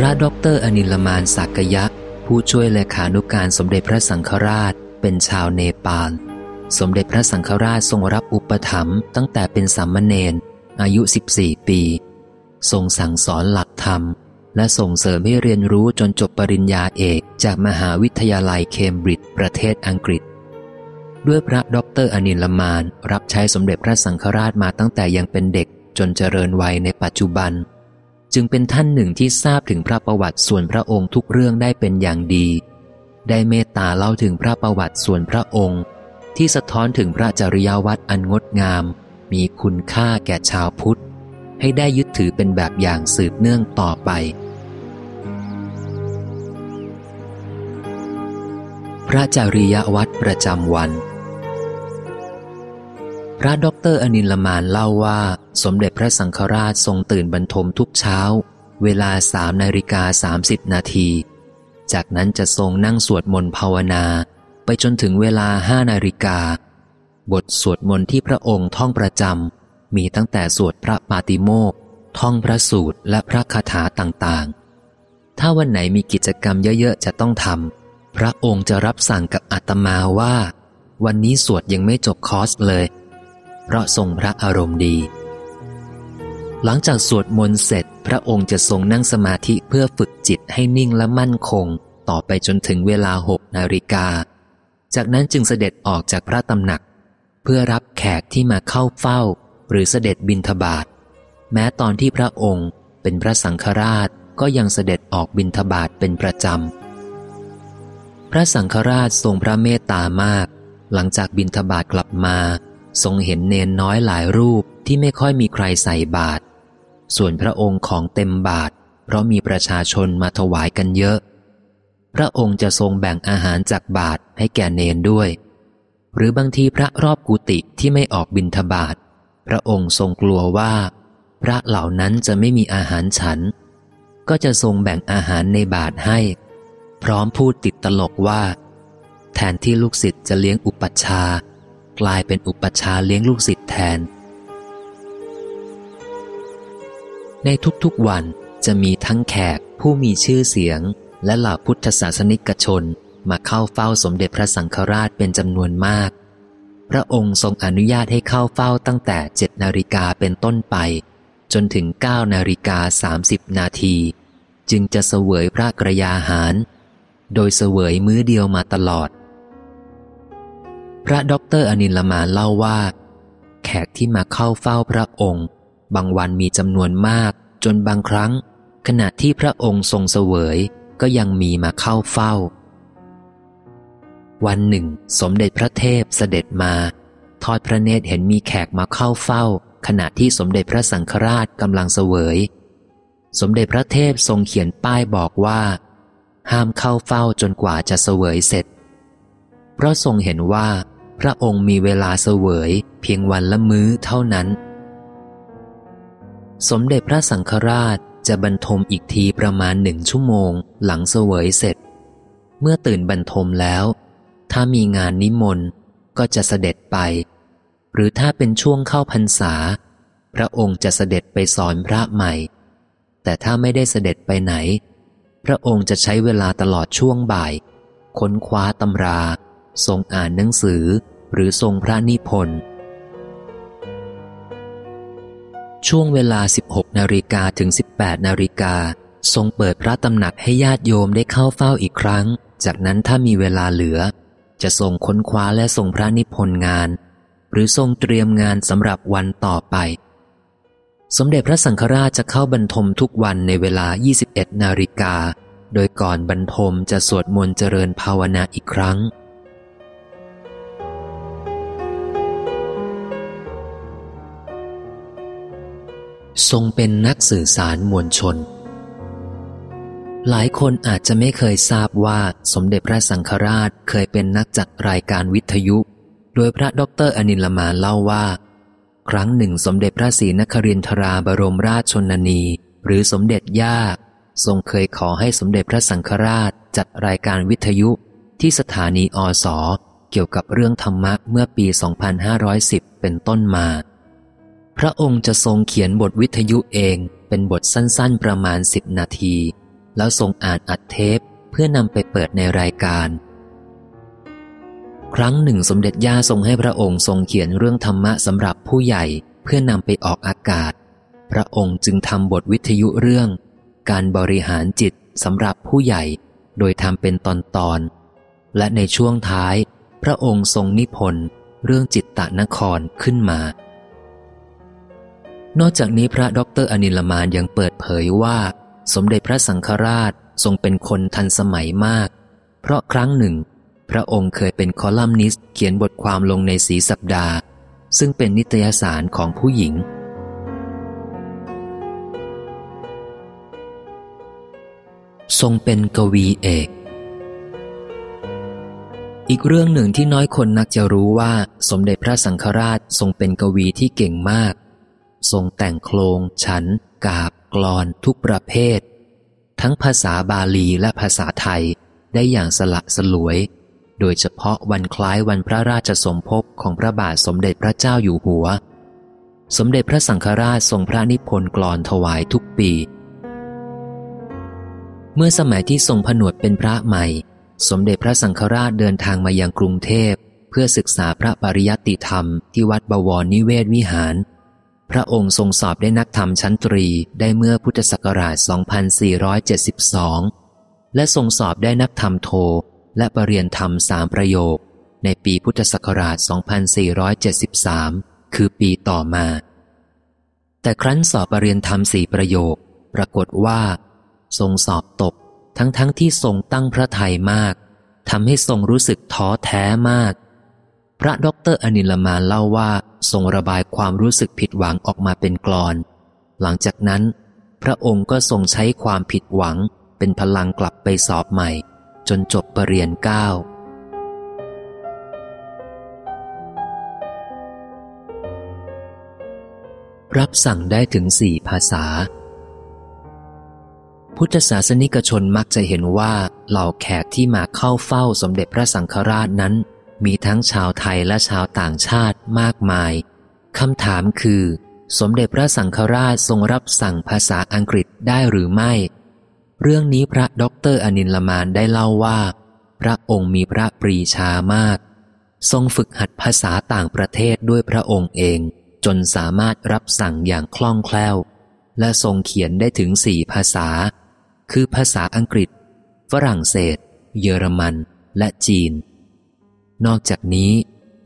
พระด็อกเตอร์อนิลมาน ศากยะ ผู้ช่วยเลขานุการสมเด็จพระสังฆราช เป็นชาวเนปาล สมเด็จพระสังฆราชทรงรับอุปถัมภ์ตั้งแต่เป็นสามเณรอายุ 14 ปี ทรงสั่งสอนหลักธรรม และส่งเสริมให้เรียนรู้จนจบปริญญาเอกจากมหาวิทยาลัยเคมบริดจ์ประเทศอังกฤษ ด้วยพระด็อกเตอร์อนิลมาน รับใช้สมเด็จพระสังฆราชมาตั้งแต่ยังเป็นเด็กจนเจริญวัยในปัจจุบัน จึงเป็นท่านหนึ่งที่ทราบถึงพระประวัติส่วนพระองค์ทุกเรื่องได้เป็นอย่างดี ได้เมตตาเล่าถึงพระประวัติส่วนพระองค์ ที่สะท้อนถึงพระจริยวัตรอันงดงาม มีคุณค่าแก่ชาวพุทธ ให้ได้ยึดถือเป็นแบบอย่างสืบเนื่องต่อไป พระจริยวัตรประจำวัน พระด็อกเตอร์อนิลมานเล่าว่า สมเด็จพระสังฆราชทรงตื่นบรรทมทุกเช้า เวลาสามนาฬิกาสามสิบนาที จากนั้นจะทรงนั่งสวดมนต์ภาวนา ไปจนถึงเวลาห้านาฬิกา บทสวดมนต์ที่พระองค์ท่องประจำมีตั้งแต่สวดพระปาติโมกข์ท่องพระสูตรและพระคาถาต่างๆ ถ้าวันไหนมีกิจกรรมเยอะๆ จะต้องทำพระองค์จะรับสั่งกับอาตมาว่า วันนี้สวดยังไม่จบคอร์สเลย เพราะทรงพระอารมณ์ดี หลังจากสวดมนต์เสร็จ พระองค์จะทรงนั่งสมาธิเพื่อฝึกจิตให้นิ่งและมั่นคง ต่อไปจนถึงเวลาหกนาฬิกา จากนั้นจึงเสด็จออกจากพระตำหนัก เพื่อรับแขกที่มาเข้าเฝ้า หรือเสด็จบินทบาทแม้ตอนที่พระองค์เป็นพระสังฆราชก็ยังเสด็จออกบินทบาทเป็นประจำ พระสังฆราชทรงพระเมตตามาก หลังจากบินทบาทกลับมา ทรงเห็นเนนน้อยหลายรูปที่ไม่ค่อยมีใครใส่บาตรส่วนพระองค์ของเต็มบาทเพราะมีประชาชนมาถวายกันเยอะ พระองค์จะทรงแบ่งอาหารจากบาทให้แก่เนนด้วย หรือบางทีพระรอบกุฏิที่ไม่ออกบินทบาทพระองค์ทรงกลัวว่า พระเหล่านั้นจะไม่มีอาหารฉัน ก็จะทรงแบ่งอาหารในบาทให้ พร้อมพูดติดตลกว่า แทนที่ลูกศิษย์จะเลี้ยงอุปัชฌาย์ กลายเป็นอุปชาเลี้ยงลูกศิษย์แทน ในทุกๆวันจะมีทั้งแขกผู้มีชื่อเสียง และเหล่าพุทธศาสนิกชนมาเข้าเฝ้าสมเด็จพระสังฆราชเป็นจำนวนมาก พระองค์ทรงอนุญาตให้เข้าเฝ้าตั้งแต่เจ็ดนาฬิกาเป็นต้นไป จนถึงเก้านาฬิกาสามสิบนาที จึงจะเสวยพระกระยาหาร โดยเสวยมื้อเดียวมาตลอด พระด็อกเตอร์อนิลมานเล่าว่า แขกที่มาเข้าเฝ้าพระองค์ บางวันมีจำนวนมาก จนบางครั้ง ขณะที่พระองค์ทรงเสวยก็ยังมีมาเข้าเฝ้า วันหนึ่ง สมเด็จพระเทพเสด็จมา ทอดพระเนตรเห็นมีแขกมาเข้าเฝ้า ขณะที่สมเด็จพระสังฆราชกำลังเสวย สมเด็จพระเทพทรงเขียนป้ายบอกว่า ห้ามเข้าเฝ้าจนกว่าจะเสวยเสร็จ เพราะทรงเห็นว่า พระองค์มีเวลาเสวย เพียงวันละมื้อเท่านั้น สมเด็จพระสังฆราชจะบรรทมอีกทีประมาณหนึ่งชั่วโมง หลังเสวยเสร็จ เมื่อตื่นบรรทมแล้ว ถ้ามีงานนิมนต์ก็จะเสด็จไป หรือถ้าเป็นช่วงเข้าพรรษา พระองค์จะเสด็จไปสอนพระใหม่ แต่ถ้าไม่ได้เสด็จไปไหน พระองค์จะใช้เวลาตลอดช่วงบ่าย ค้นคว้าตำรา ทรงอ่านหนังสือหรือทรงพระนิพนธ์ช่วงเวลา 16 นาฬิกาถึง 18 นาฬิกา ทรงเปิดพระตำหนักให้ญาติโยมได้เข้าเฝ้าอีกครั้ง จากนั้นถ้ามีเวลาเหลือ จะทรงค้นคว้าและทรงพระนิพนธ์งาน หรือทรงเตรียมงานสำหรับวันต่อไป สมเด็จพระสังฆราชจะเข้าบรรทมทุกวันในเวลา 21 นาฬิกา โดยก่อนบรรทมจะสวดมนต์เจริญภาวนาอีกครั้ง ทรงเป็นนักสื่อสารมวลชน หลายคนอาจจะไม่เคยทราบว่าสมเด็จพระสังฆราชเคยเป็นนักจัดรายการวิทยุ โดยพระด็อกเตอร์อนิลมานเล่าว่า ครั้งหนึ่งสมเด็จพระศรีนครินทราบรมราชชนนี หรือสมเด็จย่า ทรงเคยขอให้สมเด็จพระสังฆราชจัดรายการวิทยุที่สถานีอ.ส.เกี่ยวกับเรื่องธรรมะเมื่อปี 2510 เป็นต้นมา พระองค์จะทรงเขียนบทวิทยุเองเป็นบทสั้นๆประมาณสิบนาที แล้วทรงอ่านอัดเทปเพื่อนำไปเปิดในรายการ ครั้งหนึ่งสมเด็จย่าทรงให้พระองค์ทรงเขียนเรื่องธรรมะสำหรับผู้ใหญ่เพื่อนำไปออกอากาศ พระองค์จึงทำบทวิทยุเรื่อง การบริหารจิตสำหรับผู้ใหญ่ โดยทำเป็นตอนๆและในช่วงท้าย พระองค์ทรงนิพนธ์เรื่องจิตตนครขึ้นมา นอกจากนี้พระด็อกเตอร์อนิลมานยังเปิดเผยว่า สมเด็จพระสังฆราชทรงเป็นคนทันสมัยมาก เพราะครั้งหนึ่ง พระองค์เคยเป็นคอลัมนิสต์เขียนบทความลงในศรีสัปดาห์ ซึ่งเป็นนิตยสารของผู้หญิง ทรงเป็นกวีเอก อีกเรื่องหนึ่งที่น้อยคนนักจะรู้ว่า สมเด็จพระสังฆราชทรงเป็นกวีที่เก่งมาก ทรงแต่งโครงฉัน กาบ กลอนทุกประเภท ทั้งภาษาบาลีและภาษาไทยได้อย่างสละสลวย โดยเฉพาะวันคล้ายวันพระราชสมภพของพระบาทสมเด็จพระเจ้าอยู่หัว สมเด็จพระสังฆราชทรงพระนิพนธ์กลอนถวายทุกปี เมื่อสมัยที่ทรงผนวดเป็นพระใหม่ สมเด็จพระสังฆราชเดินทางมายังกรุงเทพเพื่อศึกษาพระปริยัติธรรมที่วัดบวรนิเวศวิหาร พระองค์ทรงสอบได้นักธรรมชั้นตรีได้เมื่อพุทธศักราช 2472 และทรงสอบได้นักธรรมโท และปรริญญาธรรมสามประโยค ในปีพุทธศักราช 2473 คือปีต่อมา แต่ครั้นสอบเปรียญธรรมสี่ประโยค ปรากฏว่า ทรงสอบตกทั้งๆที่ทรงตั้งพระทัยมากทำให้ทรงรู้สึกท้อแท้มาก พระด็อกเตอร์อนิลมานเล่าว่าทรงระบายความรู้สึกผิดหวังออกมาเป็นกลอน หลังจากนั้น พระองค์ก็ทรงใช้ความผิดหวังเป็นพลังกลับไปสอบใหม่ จนจบเปรียญเก้ารับสั่งได้ถึงสี่ภาษา พุทธศาสนิกชนมักจะเห็นว่าเหล่าแขกที่มาเข้าเฝ้าสมเด็จพระสังฆราชนั้น มีทั้งชาวไทยและชาวต่างชาติมากมาย คำถามคือ สมเด็จพระสังฆราชทรงรับสั่งภาษาอังกฤษได้หรือไม่ เรื่องนี้พระด็อกเตอร์อนิลมานได้เล่าว่า พระองค์มีพระปรีชามาก ทรงฝึกหัดภาษาต่างประเทศด้วยพระองค์เอง จนสามารถรับสั่งอย่างคล่องแคล่ว และทรงเขียนได้ถึงสี่ภาษา คือภาษาอังกฤษ ฝรั่งเศส เยอรมัน และจีน นอกจากนี้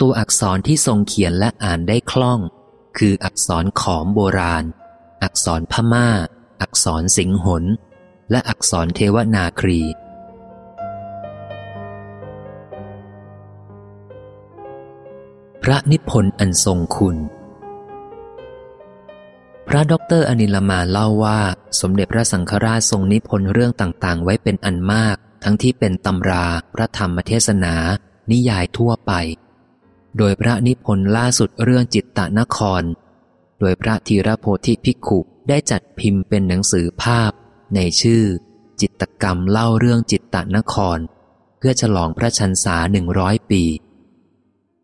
ตัวอักษรที่ทรงเขียนและอ่านได้คล่อง คืออักษรขอมโบราณ อักษรพม่า อักษรสิงหน และอักษรเทวนาครีพระนิพนธ์อันทรงคุณ พระด็อกเตอร์อนิลมาเล่าว่า สมเด็จพระสังฆราชทรงนิพนธ์เรื่องต่างๆ ไว้เป็นอันมาก ทั้งที่เป็นตำรา พระธรรมเทศนา นิยายทั่วไป โดยพระนิพนธ์ล่าสุดเรื่องจิตตนคร โดยพระธีรโพธิภิกขุได้จัดพิมพ์เป็นหนังสือภาพ ในชื่อ จิตรกรรมเล่าเรื่องจิตตนคร เพื่อฉลองพระชันษาหนึ่งร้อยปี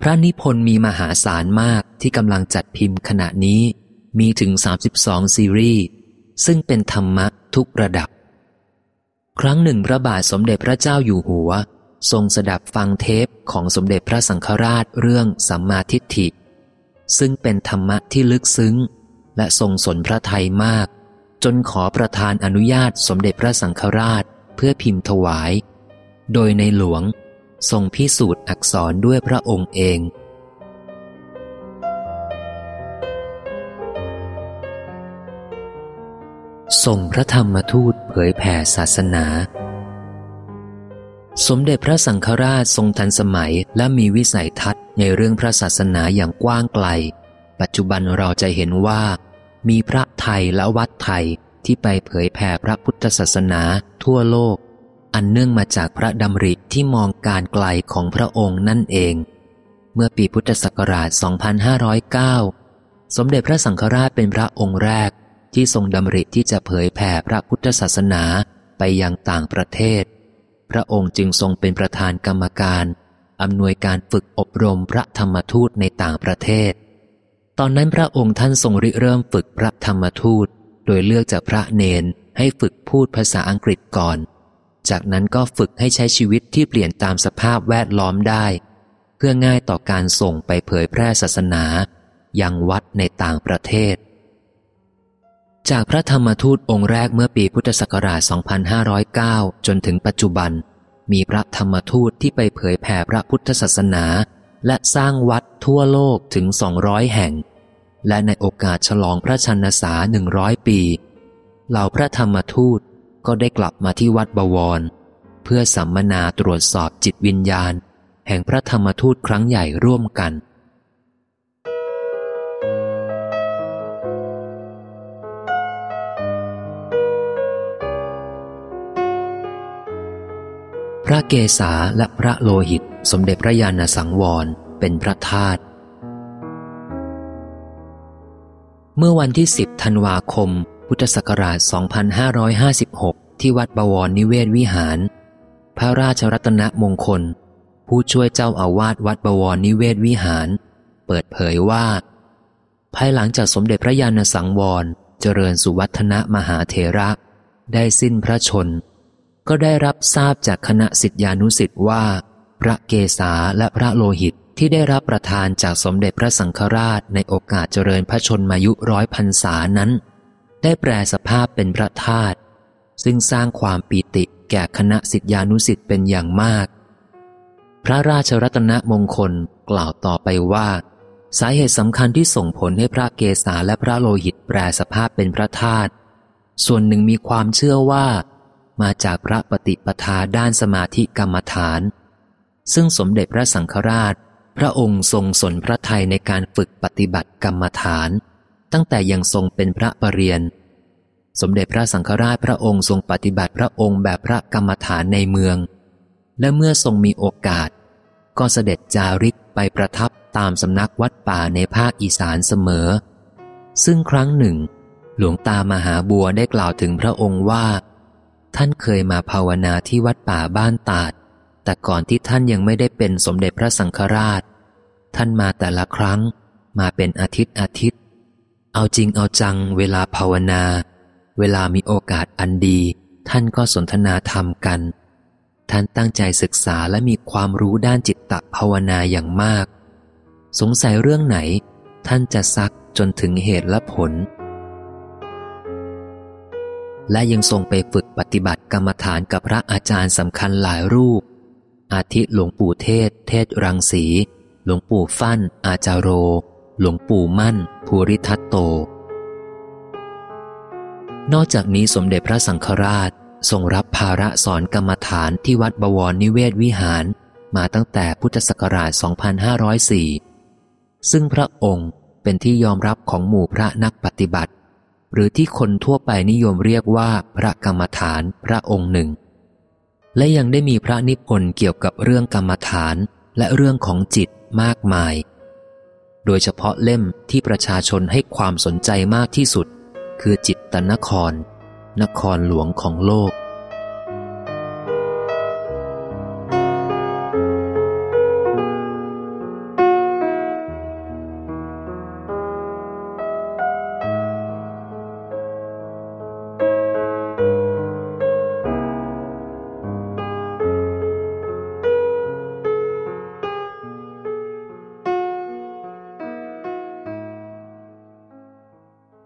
พระนิพนธ์มีมหาศาลมากที่กำลังจัดพิมพ์ขณะนี้มีถึง 32 ซีรีส์ ซึ่งเป็นธรรมะทุกระดับ ครั้งหนึ่งพระบาทสมเด็จพระเจ้าอยู่หัว ทรงสดับฟังเทปของสมเด็จพระสังฆราชเรื่องสัมมาทิฏฐิ ซึ่งเป็นธรรมะที่ลึกซึ้ง และทรงสนพระไทยมาก จนขอประทานอนุญาตสมเด็จพระสังฆราชเพื่อพิมพ์ถวาย โดยในหลวงทรงพิสูจน์อักษรด้วยพระองค์เอง ส่งพระธรรมทูตเผยแผ่ศาสนา สมเด็จพระสังฆราชทรงทันสมัยและมีวิสัยทัศน์ในเรื่องพระศาสนาอย่างกว้างไกล ปัจจุบันเราจะเห็นว่า มีพระไทยและวัดไทยที่ไปเผยแผ่พระพุทธศาสนาทั่วโลก อันเนื่องมาจากพระดำริที่มองการไกลของพระองค์นั่นเอง เมื่อปีพุทธศักราช 2509 สมเด็จพระสังฆราชเป็นพระองค์แรกที่ทรงดำริที่จะเผยแผ่พระพุทธศาสนาไปยังต่างประเทศ พระองค์จึงทรงเป็นประธานกรรมการอำนวยการฝึกอบรมพระธรรมทูตในต่างประเทศ ตอนนั้นพระองค์ท่านทรงริเริ่มฝึกพระธรรมทูต โดยเลือกจากพระเนนให้ฝึกพูดภาษาอังกฤษก่อน จากนั้นก็ฝึกให้ใช้ชีวิตที่เปลี่ยนตามสภาพแวดล้อมได้ เพื่อง่ายต่อการส่งไปเผยแพร่ศาสนายังวัดในต่างประเทศ จากพระธรรมทูตองค์แรกเมื่อปีพุทธศักราช 2509 จนถึงปัจจุบัน มีพระธรรมทูตที่ไปเผยแผ่พระพุทธศาสนา และสร้างวัดทั่วโลกถึง 200 แห่ง และในโอกาสฉลองพระชนษาหนึ่งร้อยปี เหล่าพระธรรมทูตก็ได้กลับมาที่วัดบวร เพื่อสัมมนาตรวจสอบจิตวิญญาณ แห่งพระธรรมทูตครั้งใหญ่ร่วมกัน พระเกศาและพระโลหิต สมเด็จพระยาณสังวรเป็นพระธาตุเมื่อวันที่ 10 ธันวาคม พุทธศักราช 2556 ที่วัดบวรนิเวศวิหาร พระราชรัตนมงคล ผู้ช่วยเจ้าอาวาสวัดบวรนิเวศวิหาร เปิดเผยว่า ภายหลังจากสมเด็จพระยาณสังวร เจริญสุวัฒนะมหาเถระ ได้สิ้นพระชน ก็ได้รับทราบจากคณะสิทธิานุสิทธิ์ว่า พระเกศาและพระโลหิตที่ได้รับประทานจากสมเด็จพระสังฆราชในโอกาสเจริญพระชนมายุร้อยพรรษานั้น ได้แปลสภาพเป็นพระธาตุซึ่งสร้างความปีติแก่คณะสิทธิานุสิทธิ์เป็นอย่างมาก พระราชรัตนมงคลกล่าวต่อไปว่า สาเหตุสำคัญที่ส่งผลให้พระเกศาและพระโลหิตแปลสภาพเป็นพระธาตุส่วนหนึ่งมีความเชื่อว่า มาจากพระปฏิปทาด้านสมาธิกรรมฐาน ซึ่งสมเด็จพระสังฆราช พระองค์ทรงสนพระทัยในการฝึกปฏิบัติกรรมฐาน ตั้งแต่ยังทรงเป็นพระปรริยนสมเด็จพระสังฆราชพระองค์ทรงปฏิบัติพระองค์แบบพระกรรมฐานในเมือง และเมื่อทรงมีโอกาส ก็เสด็จจาริกไปประทับตามสำนักวัดป่าในภาคอีสานเสมอ ซึ่งครั้งหนึ่ง หลวงตามหาบัวได้กล่าวถึงพระองค์ว่า ท่านเคยมาภาวนาที่วัดป่าบ้านตาด แต่ก่อนที่ท่านยังไม่ได้เป็นสมเด็จพระสังฆราช ท่านมาแต่ละครั้ง มาเป็นอาทิตย์อาทิตย์ เอาจริงเอาจังเวลาภาวนา เวลามีโอกาสอันดี ท่านก็สนทนาธรรมกัน ท่านตั้งใจศึกษาและมีความรู้ด้านจิตตภาวนาอย่างมาก สงสัยเรื่องไหน ท่านจะซักจนถึงเหตุและผล และยังทรงไปฝึกปฏิบัติกรรมฐานกับพระอาจารย์สำคัญหลายรูป อาทิหลวงปู่เทศ เทศรังสี หลวงปู่ฟั่น อาจารโร หลวงปู่มั่น ภูริทัตโต นอกจากนี้สมเด็จพระสังฆราชทรงรับภาระสอนกรรมฐานที่วัดบวรนิเวศวิหาร มาตั้งแต่พุทธศักราช 2504 ซึ่งพระองค์เป็นที่ยอมรับของหมู่พระนักปฏิบัติ หรือที่คนทั่วไปนิยมเรียกว่าพระกรรมฐานพระองค์หนึ่ง และยังได้มีพระนิพนธ์เกี่ยวกับเรื่องกรรมฐานและเรื่องของจิตมากมาย โดยเฉพาะเล่มที่ประชาชนให้ความสนใจมากที่สุด คือจิตตนคร นครหลวงของโลก